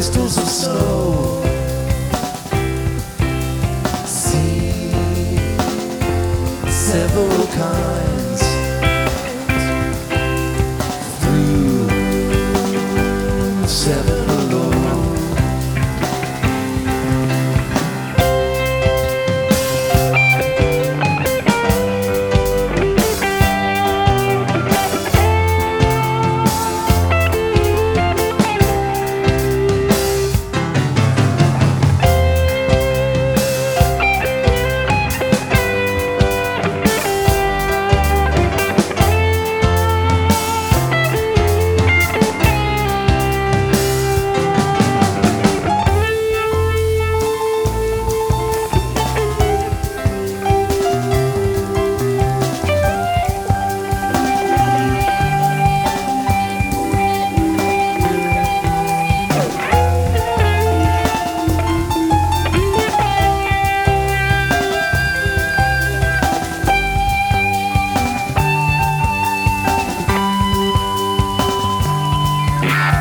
crystals of snow. See several kinds through seven. Bye.